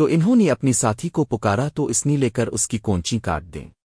تو انہوں نے اپنی ساتھی کو پکارا تو اس نے لے کر اس کی کونچی کاٹ دیں۔